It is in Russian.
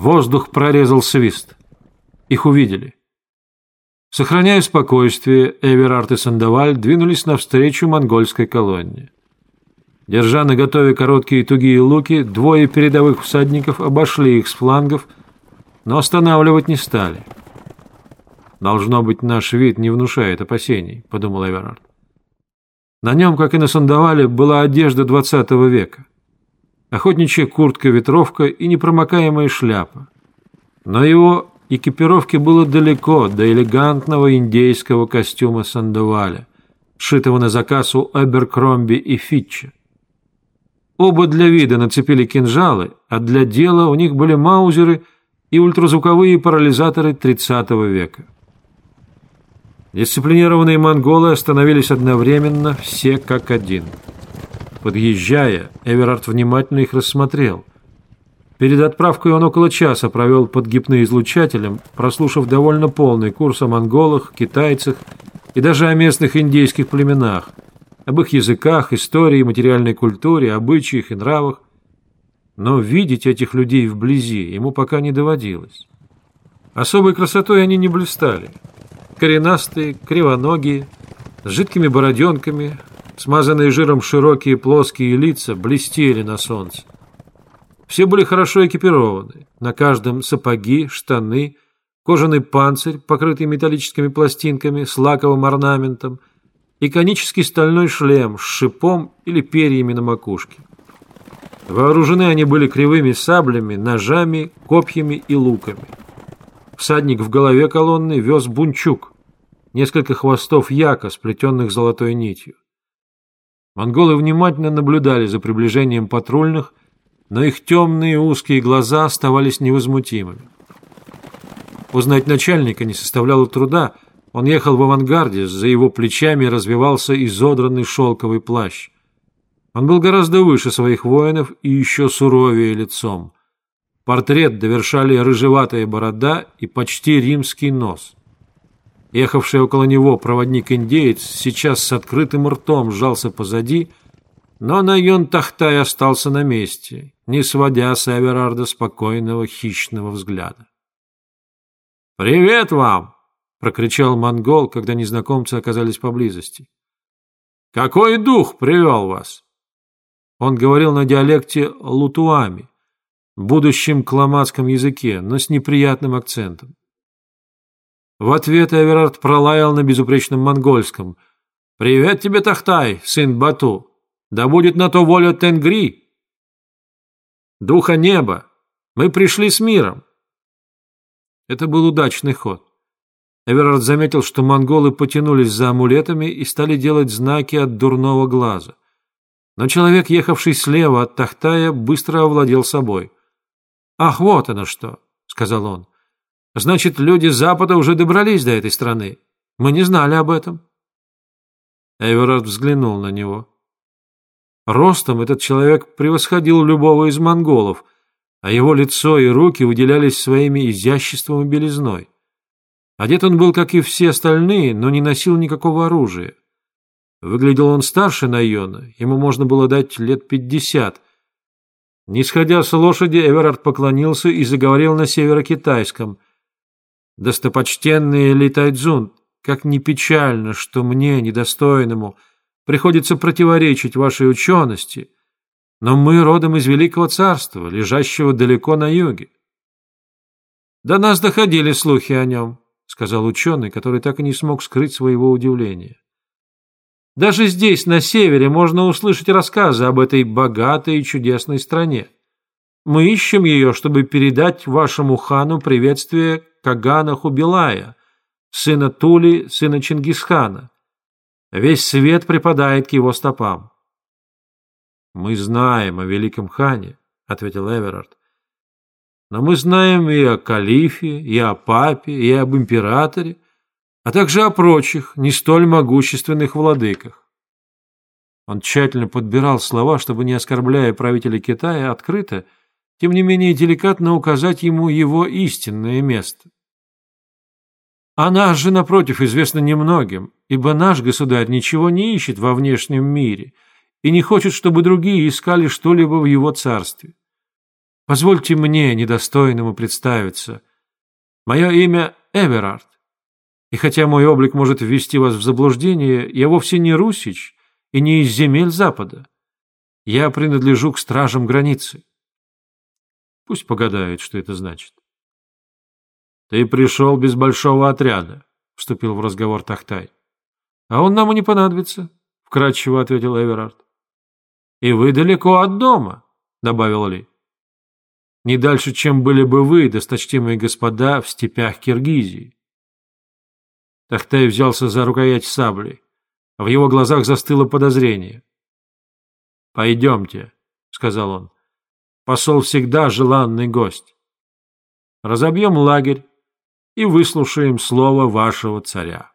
Воздух прорезал свист. Их увидели. Сохраняя спокойствие, Эверард и Сандаваль двинулись навстречу монгольской колонне. Держа наготове короткие тугие луки, двое передовых всадников обошли их с флангов, но останавливать не стали. «Должно быть, наш вид не внушает опасений», — подумал Эверард. На нем, как и на Сандавале, была одежда двадцатого века. Охотничья куртка-ветровка и непромокаемая шляпа. Но его экипировке было далеко до элегантного индейского костюма Сандаваля, сшитого на заказ у Эберкромби и Фитча. Оба для вида нацепили кинжалы, а для дела у них были маузеры и ультразвуковые парализаторы 30 века. Дисциплинированные монголы остановились одновременно, все как один. Подъезжая, Эверард внимательно их рассмотрел. Перед отправкой он около часа провел под гипноизлучателем, прослушав довольно полный курс о монголах, китайцах и даже о местных индейских племенах, об их языках, истории, материальной культуре, обычаях и нравах. Но видеть этих людей вблизи ему пока не доводилось. Особой красотой они не блистали – коренастые, кривоногие, с жидкими бороденками, смазанные жиром широкие плоские лица блестели на солнце. Все были хорошо экипированы, на каждом сапоги, штаны, кожаный панцирь, покрытый металлическими пластинками с лаковым орнаментом, и конический стальной шлем с шипом или перьями на макушке. Вооружены они были кривыми саблями, ножами, копьями и луками. Всадник в голове колонны вез бунчук, несколько хвостов яка, сплетенных золотой нитью. Монголы внимательно наблюдали за приближением патрульных, но их темные узкие глаза оставались невозмутимыми. Узнать начальника не составляло труда, он ехал в авангарде, за его плечами развивался изодранный шелковый плащ. Он был гораздо выше своих воинов и еще суровее лицом. Портрет довершали рыжеватая борода и почти римский нос. Ехавший около него проводник-индеец сейчас с открытым ртом сжался позади, но Найон Тахтай остался на месте, не сводя с Эверарда спокойного хищного взгляда. «Привет вам!» — прокричал монгол, когда незнакомцы оказались поблизости. «Какой дух привел вас?» Он говорил на диалекте лутуами, будущем кламадском языке, но с неприятным акцентом. В ответ Эверард пролаял на безупречном монгольском. «Привет тебе, Тахтай, сын Бату! Да будет на то воля Тенгри!» «Духа неба! Мы пришли с миром!» Это был удачный ход. Эверард заметил, что монголы потянулись за амулетами и стали делать знаки от дурного глаза. Но человек, ехавший слева от Тахтая, быстро овладел собой. «Ах, вот оно что!» — сказал он. «Значит, люди Запада уже добрались до этой страны. Мы не знали об этом». Эверард взглянул на него. Ростом этот человек превосходил любого из монголов, а его лицо и руки выделялись своими изяществом и белизной. Одет он был, как и все остальные, но не носил никакого оружия. Выглядел он старше Найона, ему можно было дать лет пятьдесят, не сходя с лошади, Эверард поклонился и заговорил на северокитайском. «Достопочтенный Ли Тайцзун, как не печально, что мне, недостойному, приходится противоречить вашей учености, но мы родом из Великого Царства, лежащего далеко на юге». «До нас доходили слухи о нем», — сказал ученый, который так и не смог скрыть своего удивления. Даже здесь, на севере, можно услышать рассказы об этой богатой и чудесной стране. Мы ищем ее, чтобы передать вашему хану приветствие Кагана Хубилая, сына Тули, сына Чингисхана. Весь свет припадает к его стопам. «Мы знаем о великом хане», — ответил Эверард. «Но мы знаем и о калифе, и о папе, и об императоре, а также о прочих, не столь могущественных владыках. Он тщательно подбирал слова, чтобы, не оскорбляя правителя Китая открыто, тем не менее деликатно указать ему его истинное место. А же, напротив, известно немногим, ибо наш государь ничего не ищет во внешнем мире и не хочет, чтобы другие искали что-либо в его царстве. Позвольте мне, недостойному, представиться. Мое имя Эверард. И хотя мой облик может ввести вас в заблуждение, я вовсе не русич и не из земель Запада. Я принадлежу к стражам границы. Пусть погадает, что это значит. Ты пришел без большого отряда, вступил в разговор Тахтай. А он нам и не понадобится, вкратчиво ответил Эверард. И вы далеко от дома, добавил Ли. Не дальше, чем были бы вы, досточтимые господа, в степях Киргизии. Тахтай взялся за рукоять сабли. В его глазах застыло подозрение. «Пойдемте», — сказал он. «Посол всегда желанный гость. Разобьем лагерь и выслушаем слово вашего царя».